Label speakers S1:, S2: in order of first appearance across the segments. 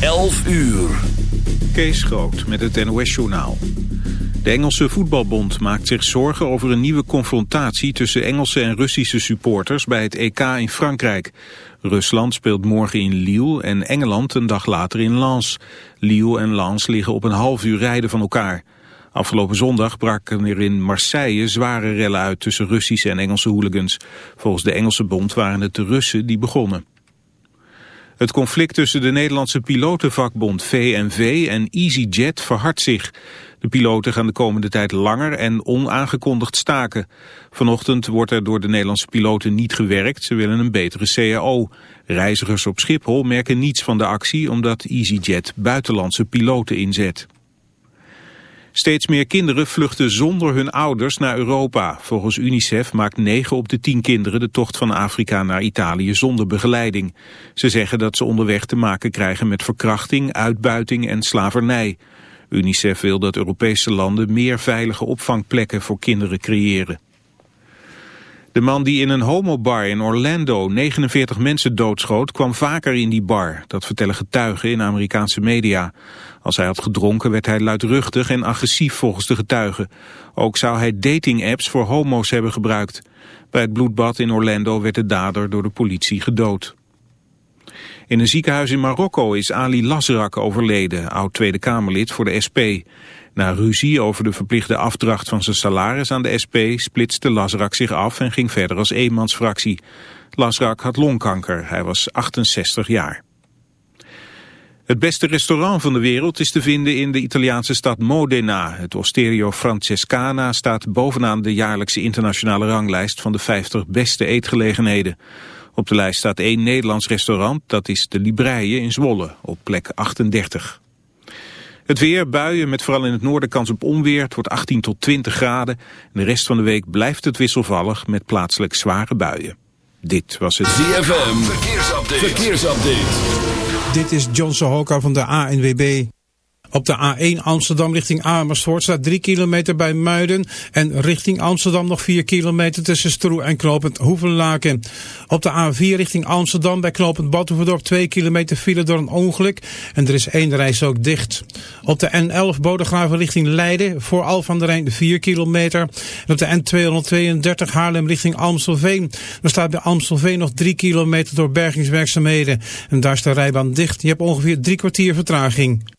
S1: 11 uur.
S2: Kees Groot met het NOS-journaal. De Engelse voetbalbond maakt zich zorgen over een nieuwe confrontatie tussen Engelse en Russische supporters bij het EK in Frankrijk. Rusland speelt morgen in Lille en Engeland een dag later in Lens. Lille en Lens liggen op een half uur rijden van elkaar. Afgelopen zondag braken er in Marseille zware rellen uit tussen Russische en Engelse hooligans. Volgens de Engelse bond waren het de Russen die begonnen. Het conflict tussen de Nederlandse pilotenvakbond VNV en EasyJet verhardt zich. De piloten gaan de komende tijd langer en onaangekondigd staken. Vanochtend wordt er door de Nederlandse piloten niet gewerkt. Ze willen een betere CAO. Reizigers op Schiphol merken niets van de actie omdat EasyJet buitenlandse piloten inzet. Steeds meer kinderen vluchten zonder hun ouders naar Europa. Volgens UNICEF maakt 9 op de 10 kinderen de tocht van Afrika naar Italië zonder begeleiding. Ze zeggen dat ze onderweg te maken krijgen met verkrachting, uitbuiting en slavernij. UNICEF wil dat Europese landen meer veilige opvangplekken voor kinderen creëren. De man die in een homobar in Orlando 49 mensen doodschoot kwam vaker in die bar. Dat vertellen getuigen in Amerikaanse media. Als hij had gedronken werd hij luidruchtig en agressief volgens de getuigen. Ook zou hij datingapps voor homo's hebben gebruikt. Bij het bloedbad in Orlando werd de dader door de politie gedood. In een ziekenhuis in Marokko is Ali Lasrak overleden, oud Tweede Kamerlid voor de SP. Na ruzie over de verplichte afdracht van zijn salaris aan de SP splitste Lasrak zich af en ging verder als eenmansfractie. Lasrak had longkanker, hij was 68 jaar. Het beste restaurant van de wereld is te vinden in de Italiaanse stad Modena. Het Osterio Francescana staat bovenaan de jaarlijkse internationale ranglijst van de 50 beste eetgelegenheden. Op de lijst staat één Nederlands restaurant, dat is de Libreie in Zwolle, op plek 38. Het weer, buien met vooral in het noorden kans op onweer. Het wordt 18 tot 20 graden. En de rest van de week blijft het wisselvallig met plaatselijk zware buien. Dit was het
S1: ZFM. Verkeersupdate. Verkeersupdate.
S3: Dit is John Sohoka van de ANWB. Op de A1 Amsterdam richting Amersfoort staat 3 kilometer bij Muiden. En richting Amsterdam nog 4 kilometer tussen Stroe en Knopend Hoevenlaken. Op de A4 richting Amsterdam bij Knopend Badhoevedorp 2 kilometer file door een ongeluk. En er is één reis ook dicht. Op de N11 Bodegraven richting Leiden voor Al van der Rijn 4 kilometer. En op de N232 Haarlem richting Amstelveen. Staat bij Amstelveen nog 3 kilometer door bergingswerkzaamheden. En daar is de rijbaan dicht. Je hebt ongeveer drie kwartier vertraging.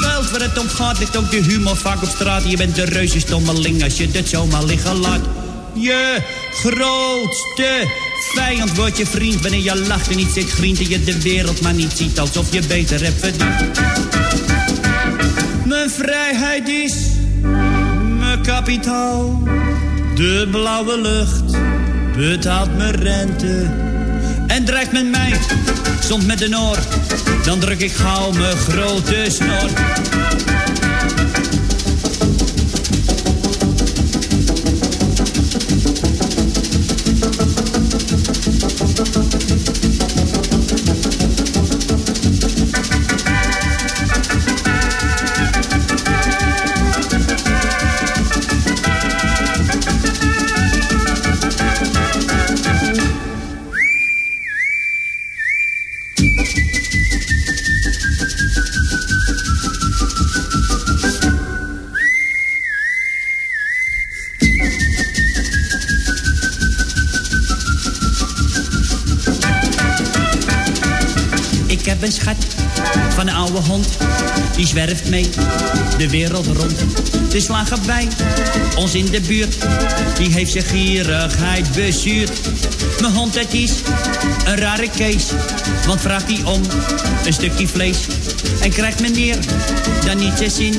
S4: geld waar het om gaat, ligt ook de humor vaak op straat. Je bent een reuze stommeling als je dit zomaar liggen laat. Je grootste vijand wordt je vriend wanneer je lacht en niet zit grient en je de wereld maar niet ziet alsof je beter hebt verdiend. Mijn vrijheid is mijn kapitaal. De blauwe lucht betaalt mijn rente. En dreigt met mij, soms met een oor. Dan druk ik gauw mijn grote snor. Zwerft mee de wereld rond. De slagerbij, ons in de buurt. Die heeft zijn gierigheid bezuurd. Mijn hond, het is een rare kees. Want vraagt hij om een stukje vlees. En krijgt meneer dan niet zijn zin.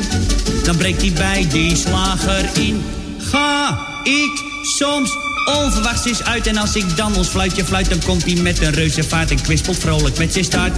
S4: Dan breekt hij bij die slager in. Ga ik soms onverwachts is uit. En als ik dan ons fluitje fluit, dan komt hij met een reuze vaart en kwispelt vrolijk met zijn staart.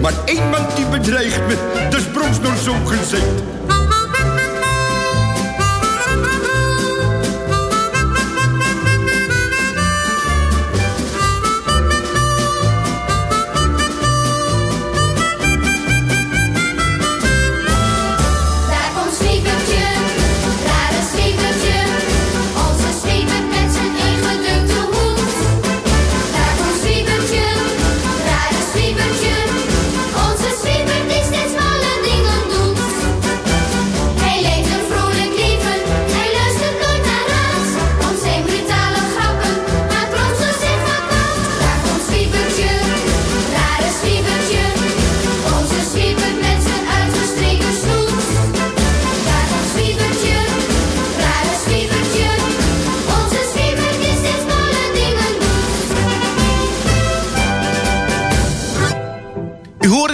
S5: Maar één man die bedreigt me, dat is bronsnor zo gezegd.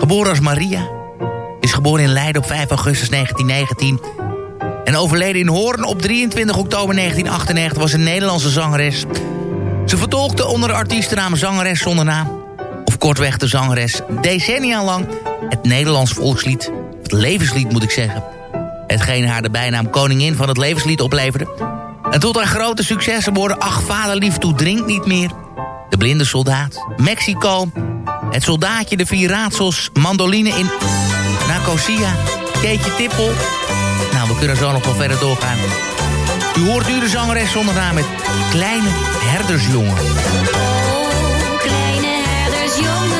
S6: Geboren als Maria. Is geboren in Leiden op 5 augustus 1919. En overleden in Hoorn op 23 oktober 1998 was een Nederlandse zangeres. Ze vertolkte onder de artiestennaam Zangeres zonder naam. Of kortweg de zangeres decennia lang het Nederlands volkslied. Het levenslied moet ik zeggen. Hetgeen haar de bijnaam koningin van het levenslied opleverde. En tot haar grote successen worden Ach vader lief toe drink niet meer. De blinde soldaat. Mexico. Het soldaatje, de vier raadsels. Mandoline in Nicosia. Keetje Tippel. Nou, we kunnen zo nog wel verder doorgaan. U hoort u de zangeres zonder naam met Kleine Herdersjongen.
S7: Kleine herdersjongen,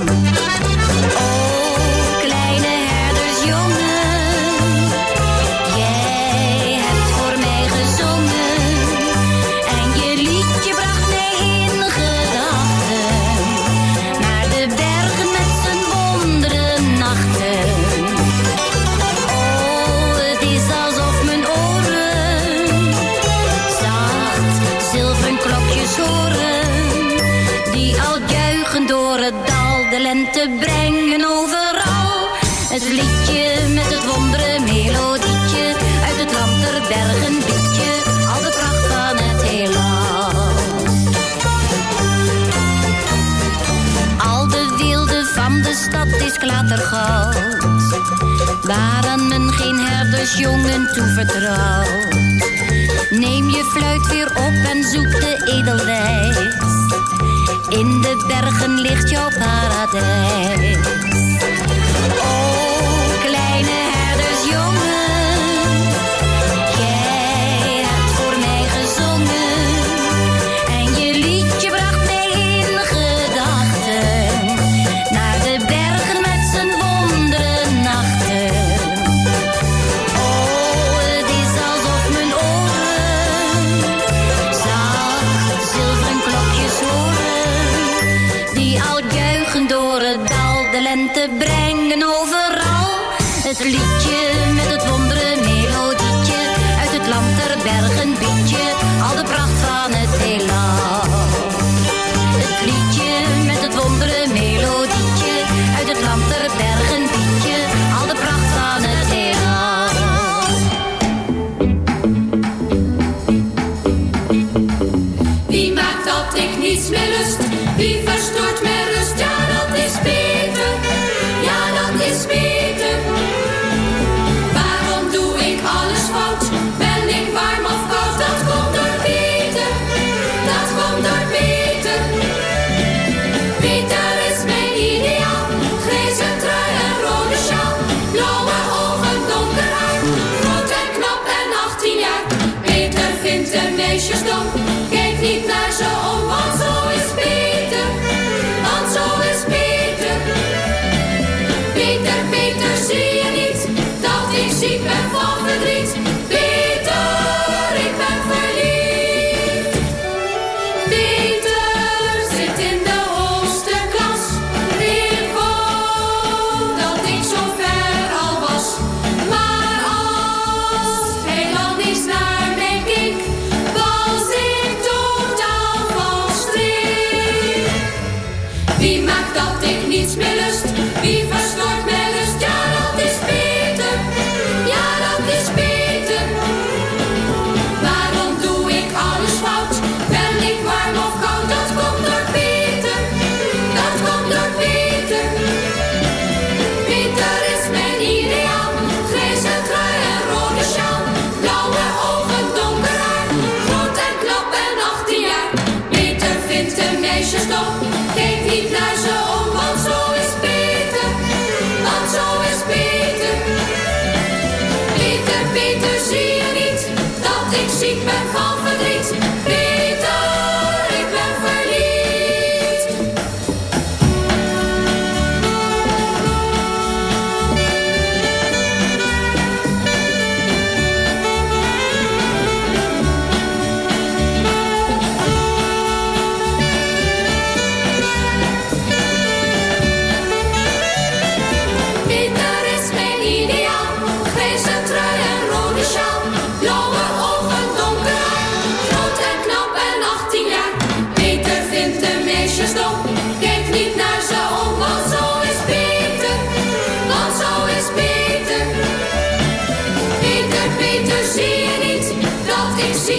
S7: klattergoud. Waren men geen herdersjongen toevertrouwd. Neem je fluit weer op en zoek de edelwijs. In de bergen ligt jouw paradijs. O, kleine herdersjongen.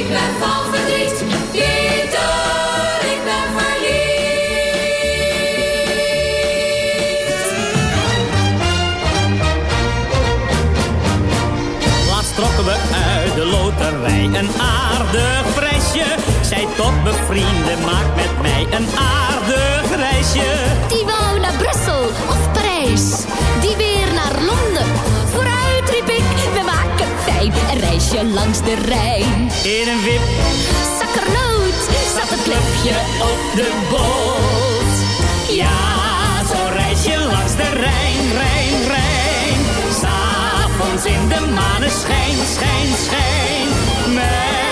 S8: Ik ben van verdriet, Pieter, ik ben verliefd.
S9: Laatst trokken we uit de loterij een aardig prijsje. Zij tot bevrienden maakt met mij een aardig reisje.
S10: Die naar Brussel Een reisje langs de Rijn.
S9: In een wip.
S10: Zakkernoot. Zat het klepje op de boot.
S9: Ja, zo reisje langs de Rijn, Rijn, Rijn. S'avonds in de maneschijn, schijn, schijn. Met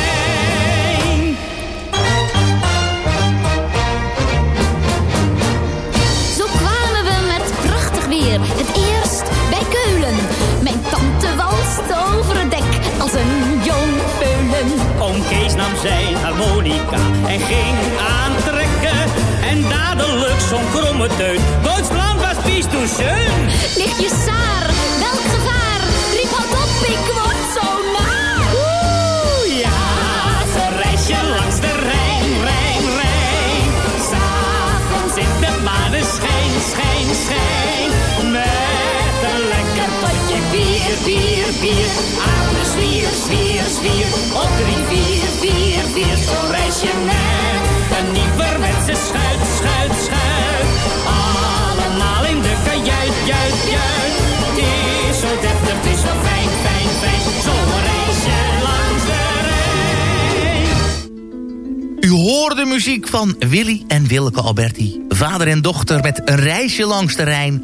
S10: Het eerst bij Keulen. Mijn tante walste over het dek als een jong peulen.
S9: Oom Kees nam zijn harmonica en ging aantrekken. En dadelijk zo'n kromme teut. Duitsland was pies toen schön.
S10: Nichtje Saar, welk gevaar? Riep had op, ik word zo naar.
S9: Oeh, ja, zo reis je langs de Rijn, Rijn, Rijn. S'avonds in de maneschijn, schijn, schijn. Bier, bier. Aan de zwier, zwier, zwier. Op drie, vier, vier, vier. Zo reis je met een nieuwerwetse schuit, schuit, schuit. Allemaal in de kajuit, juit, juit. Het is zo deftig, het is zo fijn, fijn, fijn. Zo reis je langs de Rijn.
S6: U hoorde de muziek van Willy en Willeke Alberti. Vader en dochter met een reisje langs de Rijn.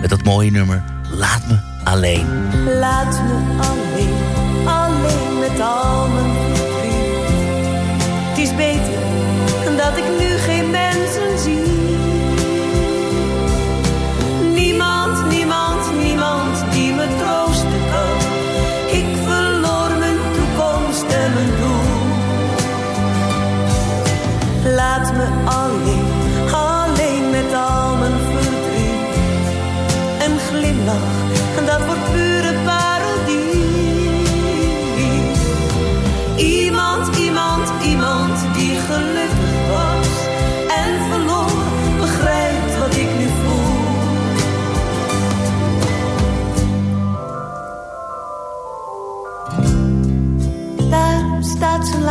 S6: met dat mooie nummer Laat Me Alleen.
S11: Laat me alleen, alleen met al mijn verdriet. Het is beter dat ik nu geen mensen zie. Niemand, niemand, niemand die me troosten kan. Ik verloor mijn toekomst en mijn doel. Laat me alleen, alleen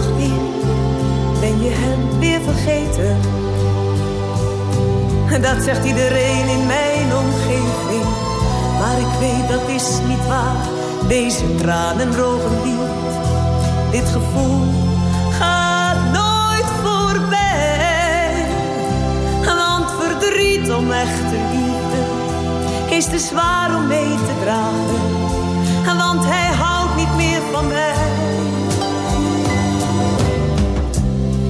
S11: Weer. Ben je hem weer vergeten? Dat zegt iedereen in mijn omgeving. Maar ik weet dat is niet waar, deze tranen drogen niet. Dit gevoel gaat nooit voorbij. Want verdriet om echte liefde is te zwaar om mee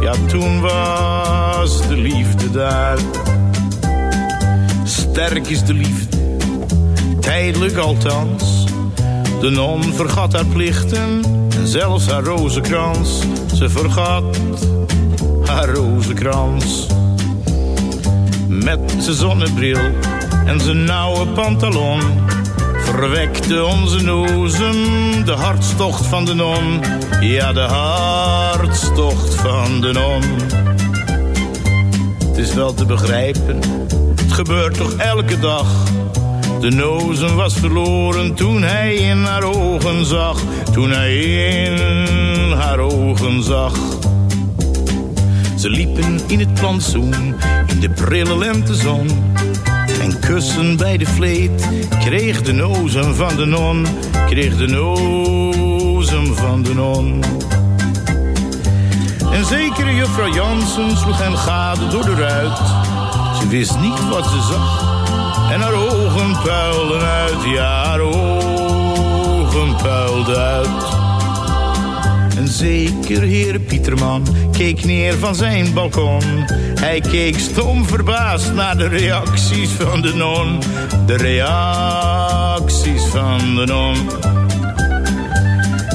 S12: Ja, toen was de liefde daar. Sterk is de liefde tijdelijk althans. De non vergat haar plichten en zelfs haar rozenkrans. Ze vergat haar rozenkrans. Met zijn zonnebril en zijn nauwe pantalon verwekte onze nozem de hartstocht van de non. Ja, de hartstocht van de non. Het is wel te begrijpen, het gebeurt toch elke dag. De nozen was verloren toen hij in haar ogen zag. Toen hij in haar ogen zag. Ze liepen in het plantsoen, in de prille lentezon. En kussen bij de vleet kreeg de nozen van de non. Kreeg de nozen van de non. En zekere juffrouw Jansen sloeg hen gade door de ruit. Ze wist niet wat ze zag. En haar ogen puilden uit, ja, haar ogen puilden uit. En zeker heer Pieterman keek neer van zijn balkon. Hij keek stom verbaasd naar de reacties van de non. De reacties van de non.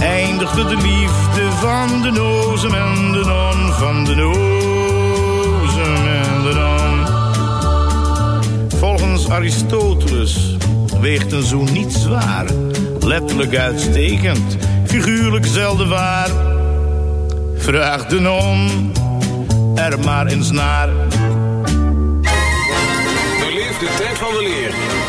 S12: eindigde de liefde van de nozen en de non, van de nozen en de non. Volgens Aristoteles weegt een zoen niet zwaar, letterlijk uitstekend, figuurlijk zelden waar. Vraag de non er maar eens naar.
S13: De liefde tijd van de leer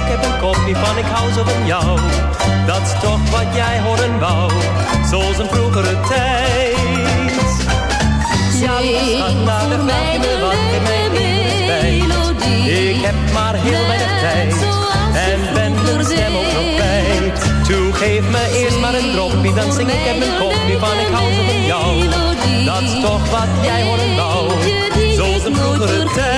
S7: ik
S14: heb een kopje van ik hou zo van jou. Dat is toch wat jij horen wou, zoals een vroegere tijd. Ja, lieve schat, dan vraag je me wat, geef me even respijt. Ik heb maar heel weinig tijd en ben mijn stem ook nog kwijt. Toe geef me eerst maar een droppie, dan zing ik heb een kopje van ik hou zo van jou. Dat is toch wat jij horen wou, zoals een vroegere tijd.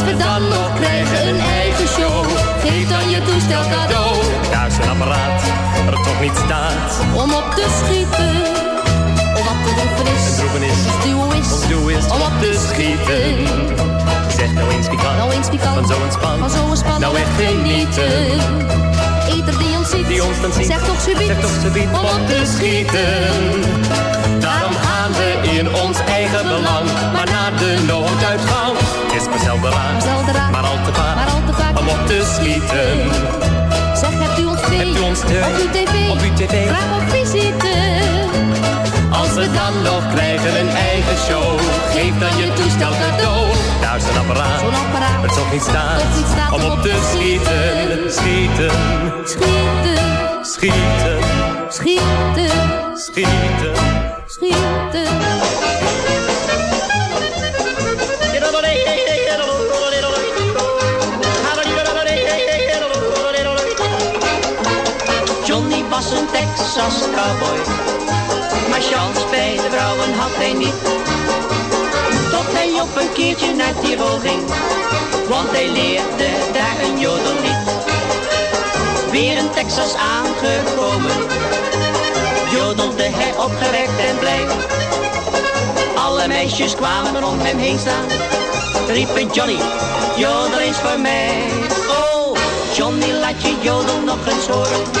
S7: Als we dan nog krijgen een eigen show, geef dan je toestel cadeau.
S14: Juist een apparaat, er toch niet staat.
S7: Om op te schieten, om wat te droeven is.
S14: Een droeven is,
S7: is,
S14: ons is
S7: om op te schieten.
S14: Zeg nou eens wie kan,
S7: Nou eens wie kan,
S14: van zo'n span.
S7: van zo'n span
S14: Nou echt genieten.
S7: Ieder die ons ziet,
S14: Die ons dan ziet,
S7: zeg toch subiet,
S14: zeg toch subiet,
S7: om op te schieten.
S14: Daarom gaan we in ons eigen belang, maar naar de nooduitgang. Maar zelden maar al te vaak, om op te schieten.
S7: Zeg, hebt u ons thee?
S14: Hebt u ons thee?
S7: Op uw tv?
S14: Op uw tv?
S7: Graag op visite.
S14: Als we dan nog krijgen een eigen show, geef dan je toestel cadeau. Daar is een apparaat,
S7: Zo'n apparaat.
S14: het toch niet staat om op te schieten. Schieten,
S7: Schieten,
S14: schieten,
S7: schieten,
S14: schieten.
S7: schieten.
S15: Johnny was een Texas cowboy, maar chance bij de vrouwen had hij niet. Tot hij op een keertje naar Tirol ging, want hij leerde daar een jodellied. Weer in Texas aangekomen, jodelde hij opgewekt en blij. Alle meisjes kwamen om hem heen staan, riepen Johnny, jodel eens voor mij. Oh, Johnny laat je jodel nog eens horen.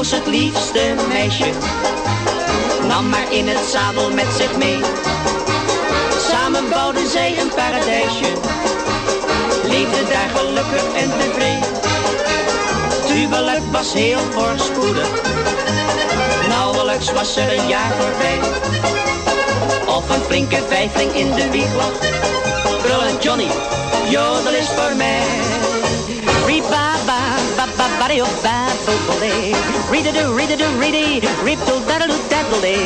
S15: Koos het liefste meisje, nam maar in het zadel met zich mee. Samen bouwden zij een paradijsje, leefden daar gelukkig en tevreden. Huwelijk was heel voorspoedig, nauwelijks was er een jaar voorbij. Of een flinke vijfling in de wieg lag, Johnny, jodel is voor mij. ba ba do ba bo bo de ree a do read a do read a read do da do dazzle de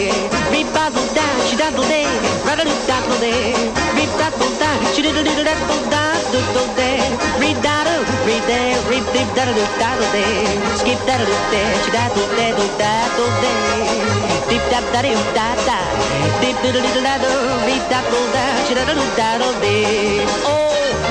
S15: read basil da she dazzle de read a do dazzle de read dazzle da she do do do dazzle da do do de read da do read de read do da do dazzle de skip da do de she dazzle de do dazzle de deep da da do da da deep do do do da do read dazzle da she da do dazzle de oh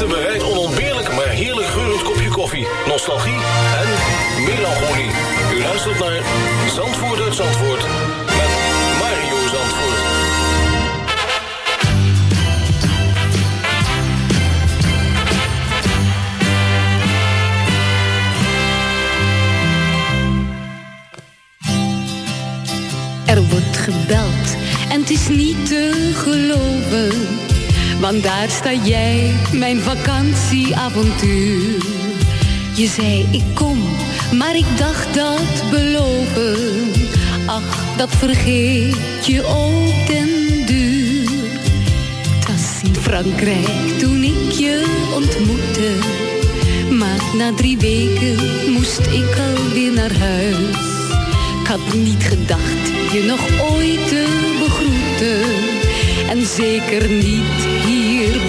S13: liefde onontbeerlijk maar heerlijk geurend kopje koffie, nostalgie en melancholie. U luistert naar Zandvoort uit Zandvoort met Mario Zandvoort.
S10: Er wordt gebeld en het is niet te geloven. Want daar sta jij, mijn vakantieavontuur. Je zei ik kom, maar ik dacht dat beloven. Ach, dat vergeet je ook den duur. Het was in Frankrijk toen ik je ontmoette. Maar na drie weken moest ik alweer naar huis. Ik had niet gedacht je nog ooit te begroeten. En zeker niet hier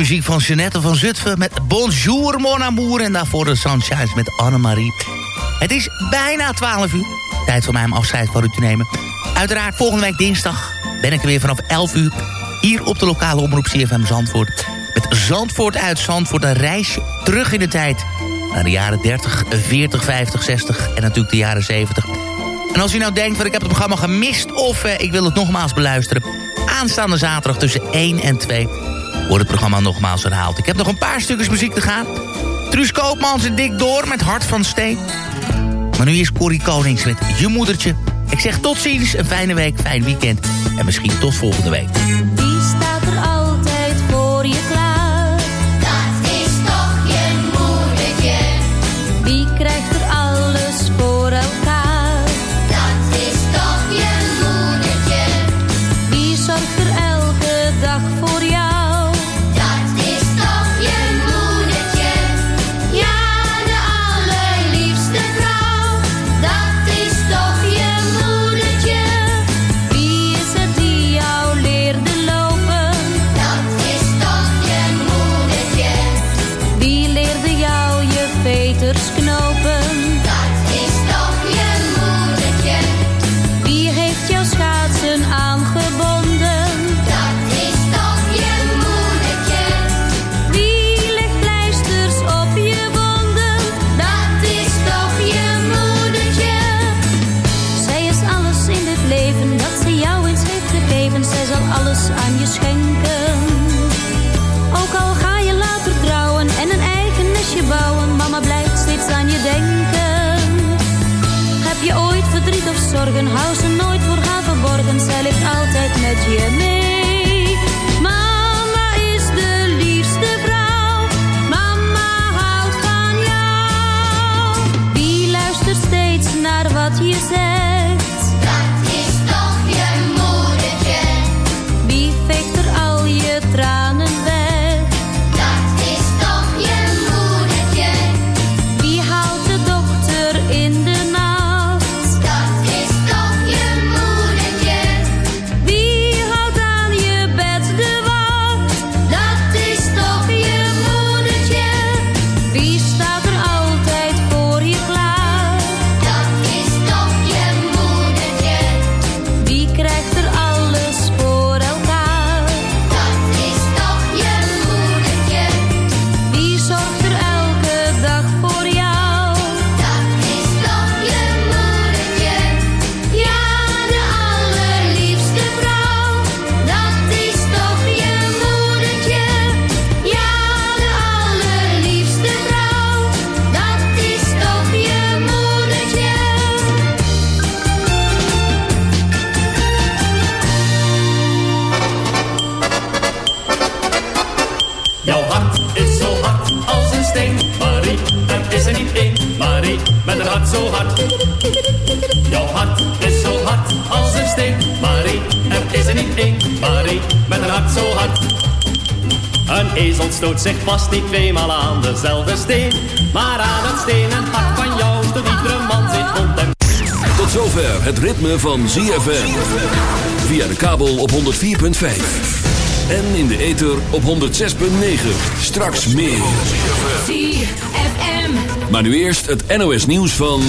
S6: muziek van Jeanette van Zutphen met Bonjour mon amour. En daarvoor de Sunshines met Annemarie. Het is bijna 12 uur. Tijd voor mij om afscheid van u te nemen. Uiteraard volgende week dinsdag ben ik er weer vanaf 11 uur. Hier op de lokale omroep CFM Zandvoort. Met Zandvoort uit Zandvoort. Een reisje terug in de tijd. Naar de jaren 30, 40, 50, 60 en natuurlijk de jaren 70. En als u nou denkt, dat ik heb het programma gemist... of eh, ik wil het nogmaals beluisteren... aanstaande zaterdag tussen 1 en 2 wordt het programma nogmaals herhaald. Ik heb nog een paar stukjes muziek te gaan.
S7: Truus Koopmans zit dik Door met Hart van Steen. Maar nu is Corrie Konings met Je Moedertje. Ik zeg tot ziens, een fijne week, fijn weekend. En misschien tot volgende week.
S14: was niet tweemaal aan dezelfde steen. Maar aan het stenen hart van Joost, dat iedere man zit rond en...
S1: Tot zover het ritme van ZFM. Via de kabel op 104.5. En in de ether op 106.9. Straks meer.
S16: ZFM.
S1: Maar nu eerst het NOS nieuws van...